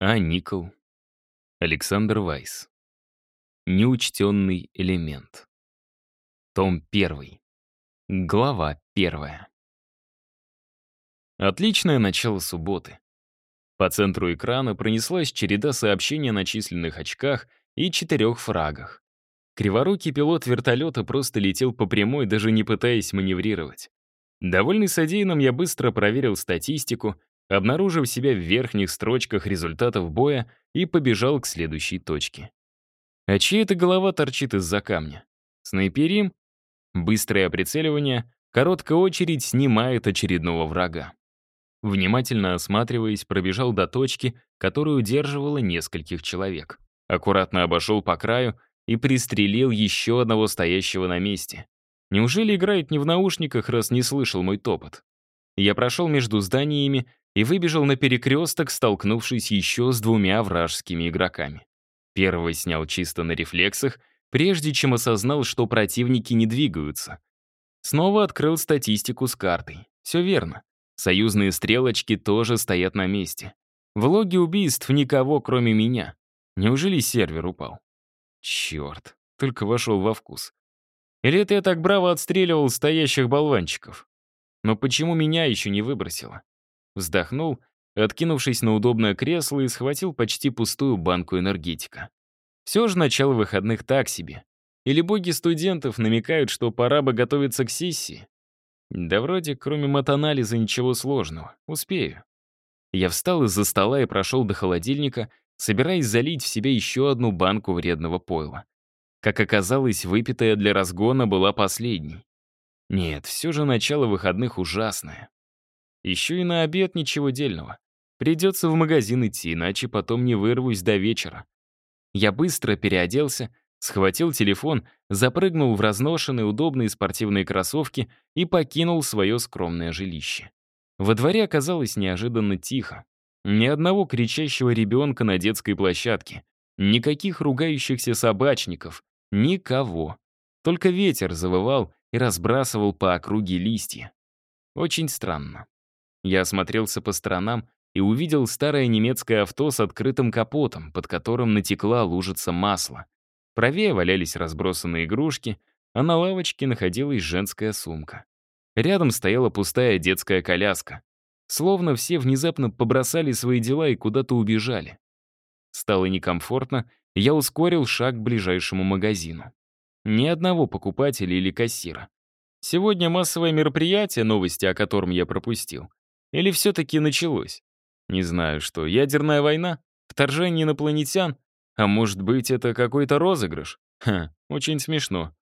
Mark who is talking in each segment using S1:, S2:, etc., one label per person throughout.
S1: А. Никол. Александр Вайс. Неучтенный элемент. Том 1. Глава 1. Отличное начало субботы. По центру экрана пронеслась череда сообщений о начисленных очках и четырех фрагах. Криворукий пилот вертолета просто летел по прямой, даже не пытаясь маневрировать. Довольный содеянным, я быстро проверил статистику, обнаружив себя в верхних строчках результатов боя и побежал к следующей точке. А чья эта голова торчит из-за камня? Снайперим? Быстрое прицеливание, короткая очередь снимает очередного врага. Внимательно осматриваясь, пробежал до точки, которую удерживало нескольких человек. Аккуратно обошел по краю и пристрелил еще одного стоящего на месте. Неужели играет не в наушниках, раз не слышал мой топот? Я прошел между зданиями и выбежал на перекресток, столкнувшись еще с двумя вражескими игроками. Первого снял чисто на рефлексах, прежде чем осознал, что противники не двигаются. Снова открыл статистику с картой. Все верно. Союзные стрелочки тоже стоят на месте. В логе убийств никого, кроме меня. Неужели сервер упал? Черт, только вошел во вкус. Или это я так браво отстреливал стоящих болванчиков? Но почему меня еще не выбросило? Вздохнул, откинувшись на удобное кресло и схватил почти пустую банку энергетика. Все же начало выходных так себе. Или боги студентов намекают, что пора бы готовиться к сессии? Да вроде, кроме матанализа, ничего сложного. Успею. Я встал из-за стола и прошел до холодильника, собираясь залить в себя еще одну банку вредного пойла. Как оказалось, выпитая для разгона была последней. Нет, все же начало выходных ужасное. Еще и на обед ничего дельного. Придется в магазин идти, иначе потом не вырвусь до вечера. Я быстро переоделся, Схватил телефон, запрыгнул в разношенные удобные спортивные кроссовки и покинул свое скромное жилище. Во дворе оказалось неожиданно тихо. Ни одного кричащего ребенка на детской площадке, никаких ругающихся собачников, никого. Только ветер завывал и разбрасывал по округе листья. Очень странно. Я осмотрелся по сторонам и увидел старое немецкое авто с открытым капотом, под которым натекла лужица масла. Правее валялись разбросанные игрушки, а на лавочке находилась женская сумка. Рядом стояла пустая детская коляска. Словно все внезапно побросали свои дела и куда-то убежали. Стало некомфортно, я ускорил шаг к ближайшему магазину. Ни одного покупателя или кассира. Сегодня массовое мероприятие, новости о котором я пропустил. Или все-таки началось? Не знаю что, ядерная война? Вторжение инопланетян? А может быть, это какой-то розыгрыш? Ха, очень смешно.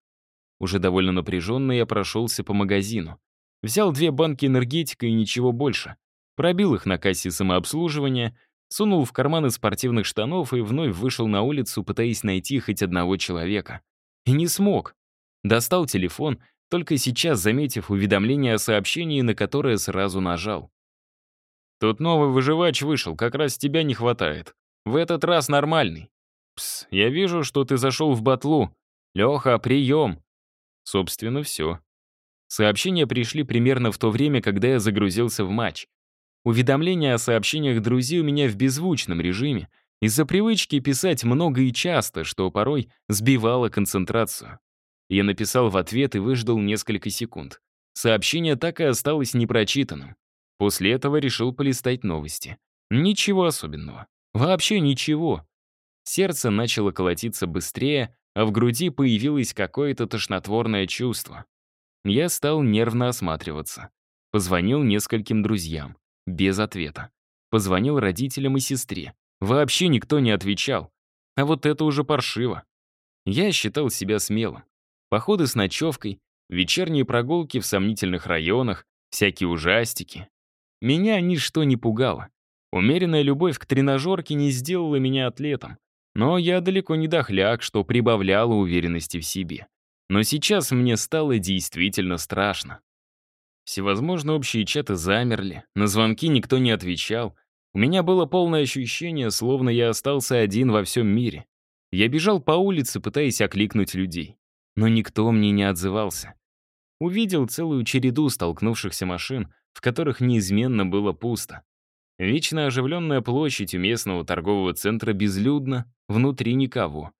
S1: Уже довольно напряженно я прошелся по магазину. Взял две банки энергетика и ничего больше. Пробил их на кассе самообслуживания, сунул в карманы спортивных штанов и вновь вышел на улицу, пытаясь найти хоть одного человека. И не смог. Достал телефон, только сейчас заметив уведомление о сообщении, на которое сразу нажал. «Тут новый выживач вышел, как раз тебя не хватает. В этот раз нормальный. «Пс, я вижу, что ты зашел в батлу. Леха, прием!» Собственно, все. Сообщения пришли примерно в то время, когда я загрузился в матч. Уведомления о сообщениях друзей у меня в беззвучном режиме, из-за привычки писать много и часто, что порой сбивало концентрацию. Я написал в ответ и выждал несколько секунд. Сообщение так и осталось непрочитанным. После этого решил полистать новости. Ничего особенного. Вообще ничего. Сердце начало колотиться быстрее, а в груди появилось какое-то тошнотворное чувство. Я стал нервно осматриваться. Позвонил нескольким друзьям. Без ответа. Позвонил родителям и сестре. Вообще никто не отвечал. А вот это уже паршиво. Я считал себя смелым. Походы с ночевкой, вечерние прогулки в сомнительных районах, всякие ужастики. Меня ничто не пугало. Умеренная любовь к тренажерке не сделала меня атлетом. Но я далеко не дохляк, что прибавляло уверенности в себе. Но сейчас мне стало действительно страшно. Всевозможные общие чаты замерли, на звонки никто не отвечал. У меня было полное ощущение, словно я остался один во всем мире. Я бежал по улице, пытаясь окликнуть людей. Но никто мне не отзывался. Увидел целую череду столкнувшихся машин, в которых неизменно было пусто. Вечно оживленная площадь у местного торгового центра безлюдна, внутри никого.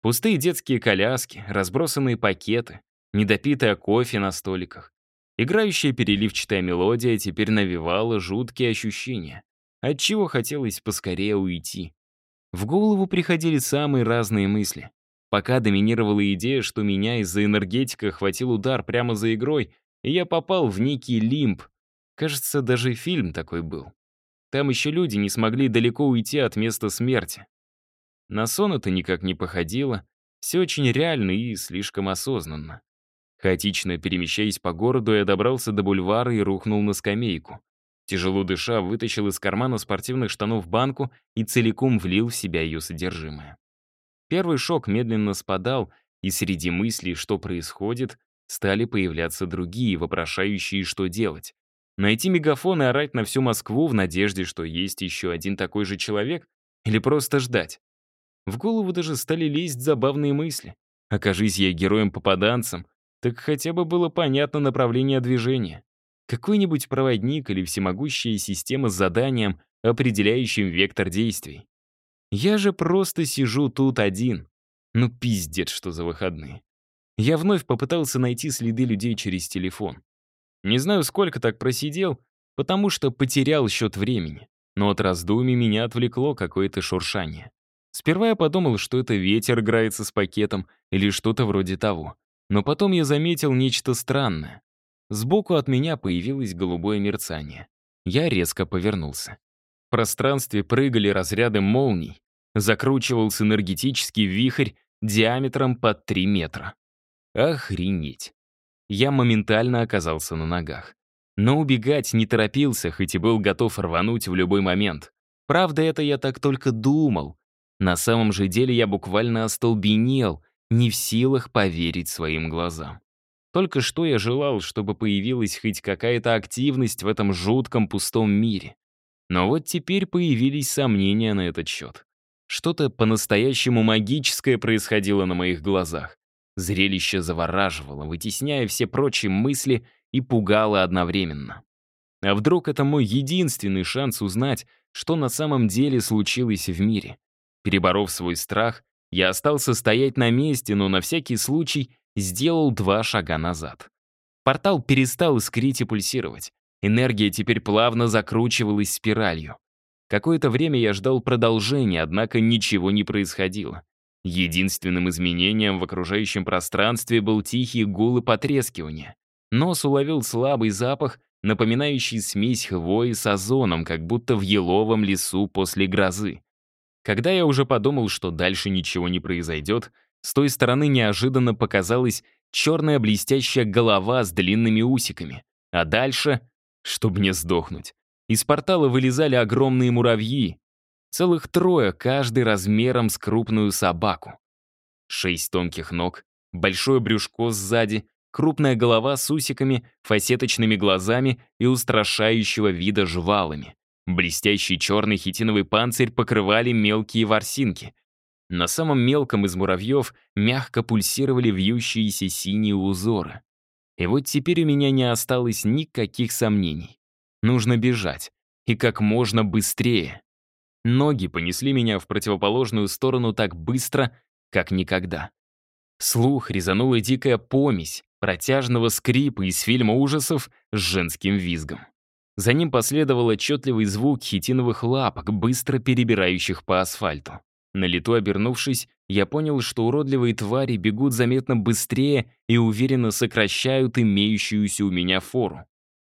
S1: Пустые детские коляски, разбросанные пакеты, недопитое кофе на столиках. Играющая переливчатая мелодия теперь навевала жуткие ощущения, отчего хотелось поскорее уйти. В голову приходили самые разные мысли. Пока доминировала идея, что меня из-за энергетика хватил удар прямо за игрой, и я попал в некий лимб. Кажется, даже фильм такой был. Там еще люди не смогли далеко уйти от места смерти. На сон это никак не походило, все очень реально и слишком осознанно. Хаотично перемещаясь по городу, я добрался до бульвара и рухнул на скамейку. Тяжело дыша, вытащил из кармана спортивных штанов банку и целиком влил в себя ее содержимое. Первый шок медленно спадал, и среди мыслей, что происходит, стали появляться другие, вопрошающие, что делать. Найти мегафон и орать на всю Москву в надежде, что есть еще один такой же человек? Или просто ждать? В голову даже стали лезть забавные мысли. Окажись я героем-попаданцем, так хотя бы было понятно направление движения. Какой-нибудь проводник или всемогущая система с заданием, определяющим вектор действий. Я же просто сижу тут один. Ну пиздец, что за выходные. Я вновь попытался найти следы людей через телефон. Не знаю, сколько так просидел, потому что потерял счет времени. Но от раздумий меня отвлекло какое-то шуршание. Сперва я подумал, что это ветер играется с пакетом или что-то вроде того. Но потом я заметил нечто странное. Сбоку от меня появилось голубое мерцание. Я резко повернулся. В пространстве прыгали разряды молний, закручивался энергетический вихрь диаметром под 3 метра. Охренеть я моментально оказался на ногах. Но убегать не торопился, хоть и был готов рвануть в любой момент. Правда, это я так только думал. На самом же деле я буквально остолбенел, не в силах поверить своим глазам. Только что я желал, чтобы появилась хоть какая-то активность в этом жутком пустом мире. Но вот теперь появились сомнения на этот счет. Что-то по-настоящему магическое происходило на моих глазах. Зрелище завораживало, вытесняя все прочие мысли и пугало одновременно. А вдруг это мой единственный шанс узнать, что на самом деле случилось в мире? Переборов свой страх, я остался стоять на месте, но на всякий случай сделал два шага назад. Портал перестал искрить и пульсировать. Энергия теперь плавно закручивалась спиралью. Какое-то время я ждал продолжения, однако ничего не происходило. Единственным изменением в окружающем пространстве был тихий гул и потрескивание. Нос уловил слабый запах, напоминающий смесь хвои с озоном, как будто в еловом лесу после грозы. Когда я уже подумал, что дальше ничего не произойдет, с той стороны неожиданно показалась черная блестящая голова с длинными усиками. А дальше, чтобы не сдохнуть, из портала вылезали огромные муравьи, Целых трое, каждый размером с крупную собаку. Шесть тонких ног, большое брюшко сзади, крупная голова с усиками, фасеточными глазами и устрашающего вида жвалами. Блестящий черный хитиновый панцирь покрывали мелкие ворсинки. На самом мелком из муравьев мягко пульсировали вьющиеся синие узоры. И вот теперь у меня не осталось никаких сомнений. Нужно бежать. И как можно быстрее. Ноги понесли меня в противоположную сторону так быстро, как никогда. Слух резанула дикая помесь протяжного скрипа из фильма ужасов с женским визгом. За ним последовал отчетливый звук хитиновых лапок, быстро перебирающих по асфальту. На лету обернувшись, я понял, что уродливые твари бегут заметно быстрее и уверенно сокращают имеющуюся у меня фору.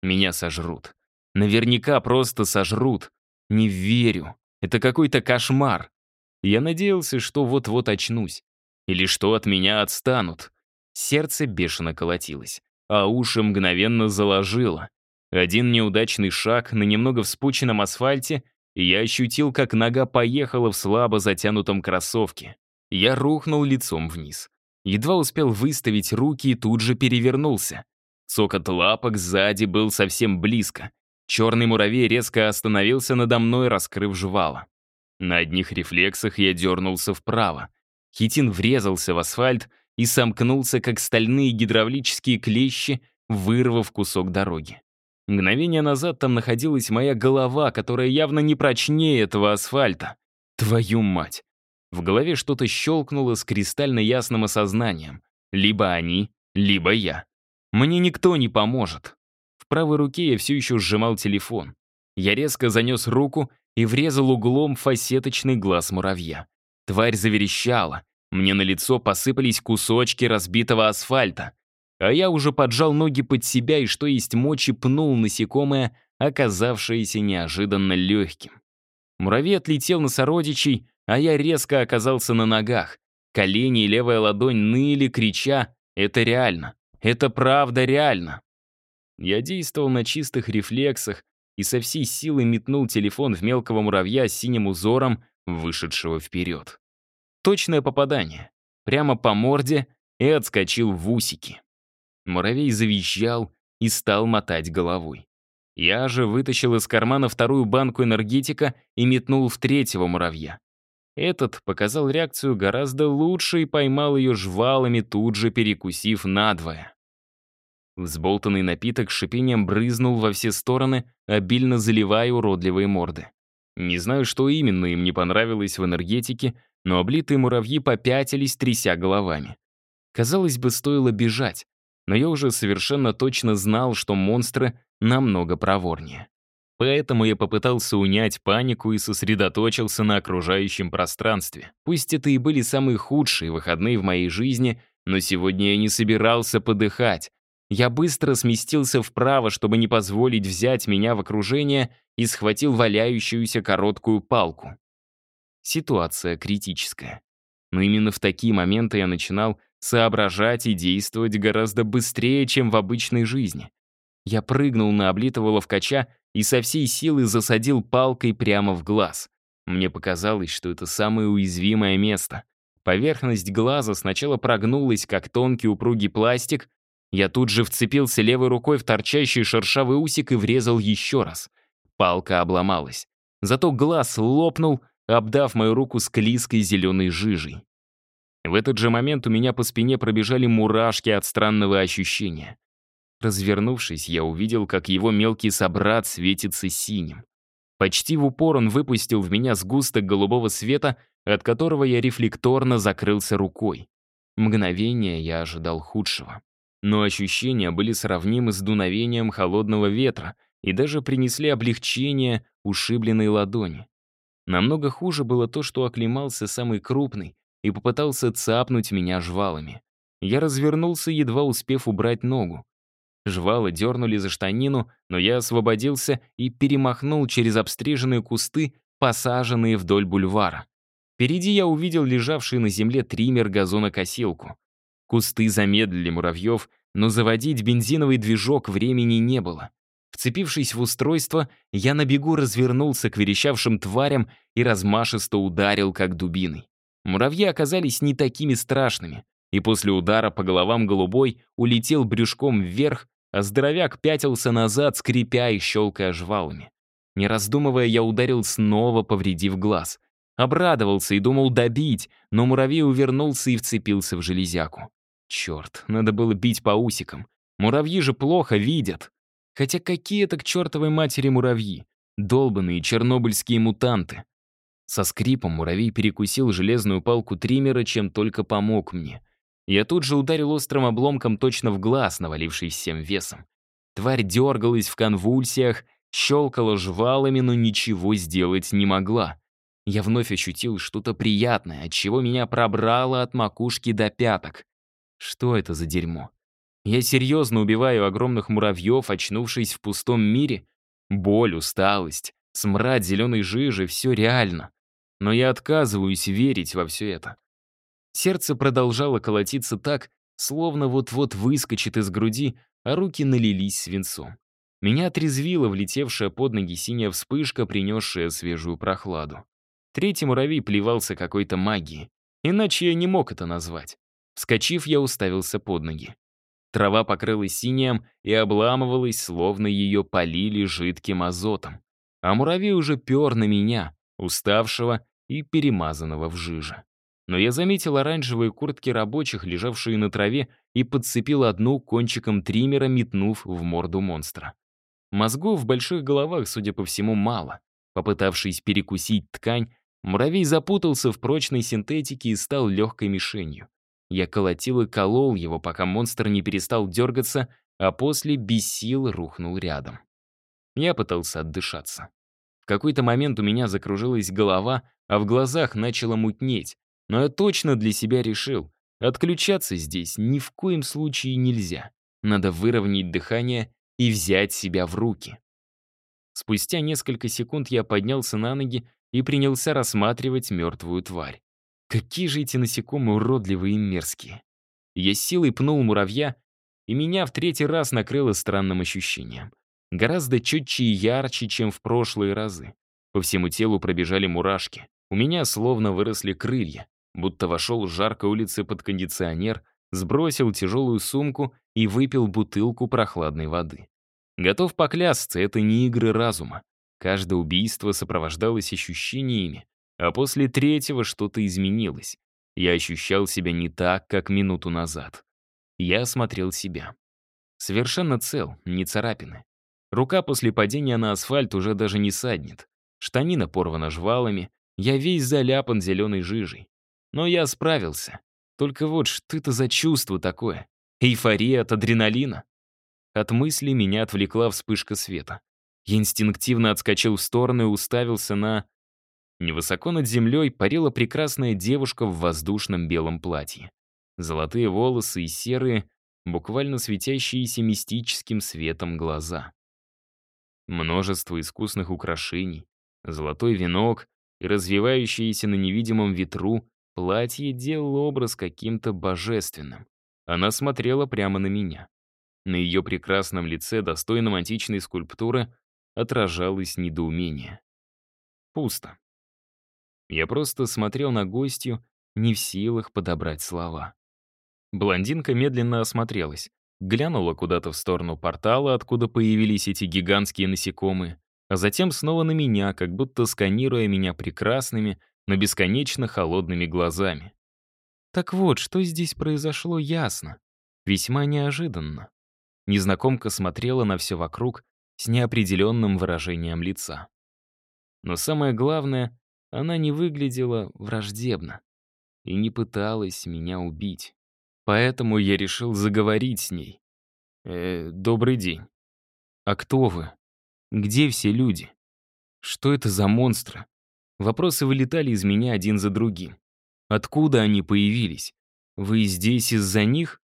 S1: Меня сожрут. Наверняка просто сожрут. Не верю. Это какой-то кошмар. Я надеялся, что вот-вот очнусь. Или что от меня отстанут. Сердце бешено колотилось, а уши мгновенно заложило. Один неудачный шаг на немного вспученном асфальте, я ощутил, как нога поехала в слабо затянутом кроссовке. Я рухнул лицом вниз. Едва успел выставить руки и тут же перевернулся. Цокот лапок сзади был совсем близко. Черный муравей резко остановился надо мной, раскрыв жвало. На одних рефлексах я дернулся вправо. Хитин врезался в асфальт и сомкнулся, как стальные гидравлические клещи, вырвав кусок дороги. Мгновение назад там находилась моя голова, которая явно не прочнее этого асфальта. Твою мать! В голове что-то щелкнуло с кристально ясным осознанием. Либо они, либо я. Мне никто не поможет. В правой руке я все еще сжимал телефон. Я резко занес руку и врезал углом фасеточный глаз муравья. Тварь заверещала. Мне на лицо посыпались кусочки разбитого асфальта. А я уже поджал ноги под себя и, что есть мочи, пнул насекомое, оказавшееся неожиданно легким. Муравей отлетел на сородичей, а я резко оказался на ногах. Колени и левая ладонь ныли, крича «Это реально! Это правда реально!» Я действовал на чистых рефлексах и со всей силы метнул телефон в мелкого муравья с синим узором, вышедшего вперед. Точное попадание. Прямо по морде и отскочил в усики. Муравей завизжал и стал мотать головой. Я же вытащил из кармана вторую банку энергетика и метнул в третьего муравья. Этот показал реакцию гораздо лучше и поймал ее жвалами, тут же перекусив надвое. Взболтанный напиток с шипением брызнул во все стороны, обильно заливая уродливые морды. Не знаю, что именно им не понравилось в энергетике, но облитые муравьи попятились, тряся головами. Казалось бы, стоило бежать, но я уже совершенно точно знал, что монстры намного проворнее. Поэтому я попытался унять панику и сосредоточился на окружающем пространстве. Пусть это и были самые худшие выходные в моей жизни, но сегодня я не собирался подыхать. Я быстро сместился вправо, чтобы не позволить взять меня в окружение, и схватил валяющуюся короткую палку. Ситуация критическая. Но именно в такие моменты я начинал соображать и действовать гораздо быстрее, чем в обычной жизни. Я прыгнул на облитого ловкача и со всей силы засадил палкой прямо в глаз. Мне показалось, что это самое уязвимое место. Поверхность глаза сначала прогнулась, как тонкий упругий пластик. Я тут же вцепился левой рукой в торчащий шершавый усик и врезал еще раз. Палка обломалась. Зато глаз лопнул, обдав мою руку склизкой зеленой жижей. В этот же момент у меня по спине пробежали мурашки от странного ощущения. Развернувшись, я увидел, как его мелкий собрат светится синим. Почти в упор он выпустил в меня сгусток голубого света, от которого я рефлекторно закрылся рукой. Мгновение я ожидал худшего. Но ощущения были сравнимы с дуновением холодного ветра и даже принесли облегчение ушибленной ладони. Намного хуже было то, что оклемался самый крупный и попытался цапнуть меня жвалами. Я развернулся, едва успев убрать ногу. Жвалы дернули за штанину, но я освободился и перемахнул через обстриженные кусты, посаженные вдоль бульвара. Впереди я увидел лежавший на земле триммер-газонокосилку. Кусты замедлили муравьев, но заводить бензиновый движок времени не было. Вцепившись в устройство, я на бегу развернулся к верещавшим тварям и размашисто ударил, как дубиной. Муравьи оказались не такими страшными, и после удара по головам голубой улетел брюшком вверх, а здоровяк пятился назад, скрипя и щелкая жвалами. Не раздумывая, я ударил снова, повредив глаз. Обрадовался и думал добить, но муравей увернулся и вцепился в железяку. Черт, надо было бить по усикам. Муравьи же плохо видят. Хотя какие это к чертовой матери муравьи? Долбанные чернобыльские мутанты. Со скрипом муравей перекусил железную палку триммера, чем только помог мне. Я тут же ударил острым обломком точно в глаз, навалившись всем весом. Тварь дергалась в конвульсиях, щелкала жвалами, но ничего сделать не могла. Я вновь ощутил что-то приятное, от чего меня пробрало от макушки до пяток. Что это за дерьмо? Я серьезно убиваю огромных муравьев, очнувшись в пустом мире? Боль, усталость, смрад зеленой жижи — все реально. Но я отказываюсь верить во все это. Сердце продолжало колотиться так, словно вот-вот выскочит из груди, а руки налились свинцом. Меня отрезвила влетевшая под ноги синяя вспышка, принесшая свежую прохладу. Третий муравей плевался какой-то магией. Иначе я не мог это назвать. Вскочив, я уставился под ноги. Трава покрылась синим и обламывалась, словно ее полили жидким азотом. А муравей уже пер на меня, уставшего и перемазанного в жиже но я заметил оранжевые куртки рабочих, лежавшие на траве, и подцепил одну кончиком триммера, метнув в морду монстра. Мозгов в больших головах, судя по всему, мало. Попытавшись перекусить ткань, муравей запутался в прочной синтетике и стал легкой мишенью. Я колотил и колол его, пока монстр не перестал дергаться, а после без сил рухнул рядом. Я пытался отдышаться. В какой-то момент у меня закружилась голова, а в глазах начало мутнеть. Но я точно для себя решил, отключаться здесь ни в коем случае нельзя. Надо выровнять дыхание и взять себя в руки. Спустя несколько секунд я поднялся на ноги и принялся рассматривать мертвую тварь. Какие же эти насекомые уродливые и мерзкие. Я силой пнул муравья, и меня в третий раз накрыло странным ощущением. Гораздо четче и ярче, чем в прошлые разы. По всему телу пробежали мурашки. У меня словно выросли крылья, будто вошел с жаркой улицы под кондиционер, сбросил тяжелую сумку и выпил бутылку прохладной воды. Готов поклясться, это не игры разума. Каждое убийство сопровождалось ощущениями, а после третьего что-то изменилось. Я ощущал себя не так, как минуту назад. Я осмотрел себя. Совершенно цел, не царапины. Рука после падения на асфальт уже даже не саднет. Штанина порвана жвалами, я весь заляпан зеленой жижей. Но я справился. Только вот что это за чувство такое? Эйфория от адреналина? От мысли меня отвлекла вспышка света. Я инстинктивно отскочил в сторону и уставился на... Невысоко над землей парила прекрасная девушка в воздушном белом платье. Золотые волосы и серые, буквально светящиеся мистическим светом глаза. Множество искусных украшений, золотой венок и развивающееся на невидимом ветру платье делало образ каким-то божественным. Она смотрела прямо на меня. На ее прекрасном лице, достойном античной скульптуры, отражалось недоумение. Пусто. Я просто смотрел на гостью, не в силах подобрать слова. Блондинка медленно осмотрелась, глянула куда-то в сторону портала, откуда появились эти гигантские насекомые, а затем снова на меня, как будто сканируя меня прекрасными, но бесконечно холодными глазами. Так вот, что здесь произошло, ясно. Весьма неожиданно. Незнакомка смотрела на все вокруг с неопределенным выражением лица. Но самое главное, она не выглядела враждебно и не пыталась меня убить. Поэтому я решил заговорить с ней. «Э, «Добрый день. А кто вы? Где все люди? Что это за монстры?» Вопросы вылетали из меня один за другим. Откуда они появились? Вы здесь из-за них?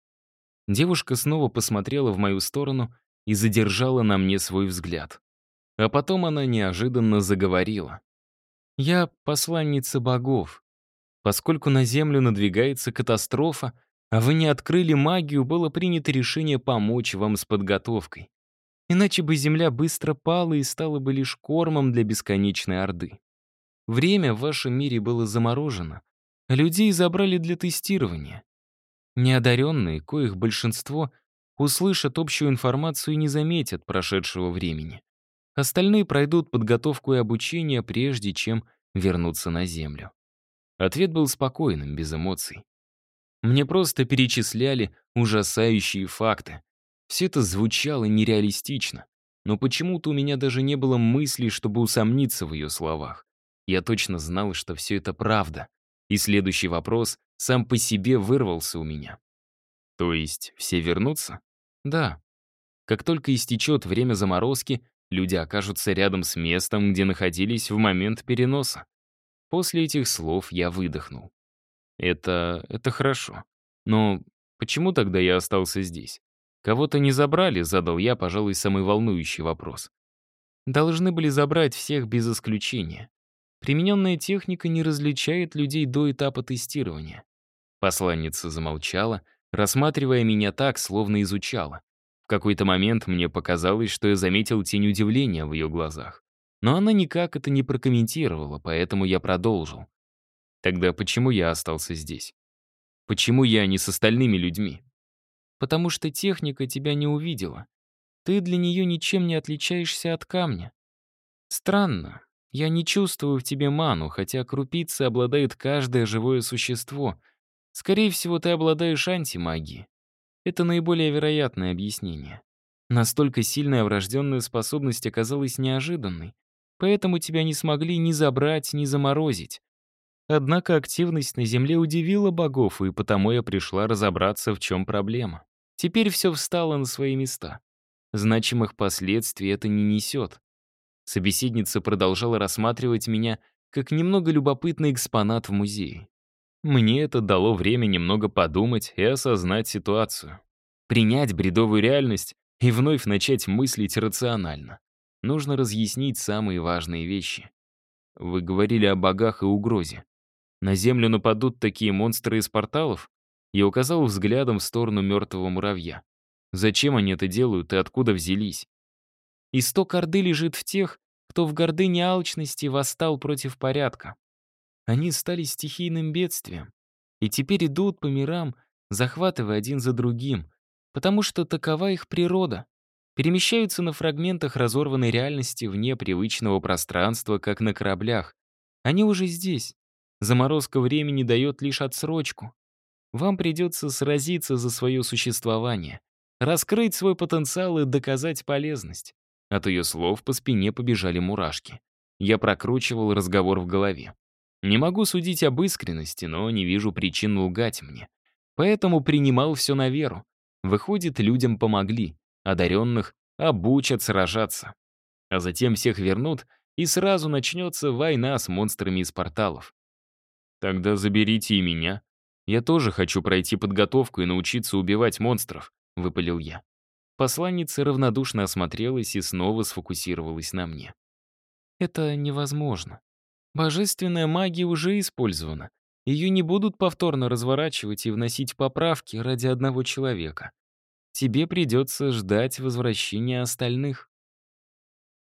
S1: Девушка снова посмотрела в мою сторону и задержала на мне свой взгляд. А потом она неожиданно заговорила. «Я посланница богов. Поскольку на Землю надвигается катастрофа, а вы не открыли магию, было принято решение помочь вам с подготовкой. Иначе бы Земля быстро пала и стала бы лишь кормом для бесконечной Орды. Время в вашем мире было заморожено, а людей забрали для тестирования. Неодаренные, коих большинство, услышат общую информацию и не заметят прошедшего времени. Остальные пройдут подготовку и обучение, прежде чем вернуться на Землю. Ответ был спокойным, без эмоций. Мне просто перечисляли ужасающие факты. Все это звучало нереалистично, но почему-то у меня даже не было мысли, чтобы усомниться в ее словах. Я точно знал, что все это правда. И следующий вопрос сам по себе вырвался у меня. То есть все вернутся? Да. Как только истечет время заморозки, люди окажутся рядом с местом, где находились в момент переноса. После этих слов я выдохнул. Это... это хорошо. Но почему тогда я остался здесь? Кого-то не забрали, задал я, пожалуй, самый волнующий вопрос. Должны были забрать всех без исключения. Примененная техника не различает людей до этапа тестирования. Посланница замолчала, рассматривая меня так, словно изучала. В какой-то момент мне показалось, что я заметил тень удивления в ее глазах. Но она никак это не прокомментировала, поэтому я продолжил. Тогда почему я остался здесь? Почему я не с остальными людьми? Потому что техника тебя не увидела. Ты для нее ничем не отличаешься от камня. Странно. Я не чувствую в тебе ману, хотя крупицы обладает каждое живое существо, Скорее всего, ты обладаешь антимагией. Это наиболее вероятное объяснение. Настолько сильная врожденная способность оказалась неожиданной, поэтому тебя не смогли ни забрать, ни заморозить. Однако активность на Земле удивила богов, и потому я пришла разобраться, в чем проблема. Теперь все встало на свои места. Значимых последствий это не несет. Собеседница продолжала рассматривать меня как немного любопытный экспонат в музее. Мне это дало время немного подумать и осознать ситуацию. Принять бредовую реальность и вновь начать мыслить рационально. Нужно разъяснить самые важные вещи. Вы говорили о богах и угрозе. На Землю нападут такие монстры из порталов? Я указал взглядом в сторону мертвого муравья. Зачем они это делают и откуда взялись? Исток Орды лежит в тех, кто в гордыне алчности восстал против порядка. Они стали стихийным бедствием и теперь идут по мирам, захватывая один за другим, потому что такова их природа. Перемещаются на фрагментах разорванной реальности вне привычного пространства, как на кораблях. Они уже здесь. Заморозка времени дает лишь отсрочку. Вам придется сразиться за свое существование, раскрыть свой потенциал и доказать полезность. От ее слов по спине побежали мурашки. Я прокручивал разговор в голове. Не могу судить об искренности, но не вижу причин лгать мне. Поэтому принимал все на веру. Выходит, людям помогли, одаренных обучат сражаться. А затем всех вернут, и сразу начнется война с монстрами из порталов. Тогда заберите и меня. Я тоже хочу пройти подготовку и научиться убивать монстров, выпалил я. Посланница равнодушно осмотрелась и снова сфокусировалась на мне. Это невозможно. Божественная магия уже использована. Ее не будут повторно разворачивать и вносить поправки ради одного человека. Тебе придется ждать возвращения остальных.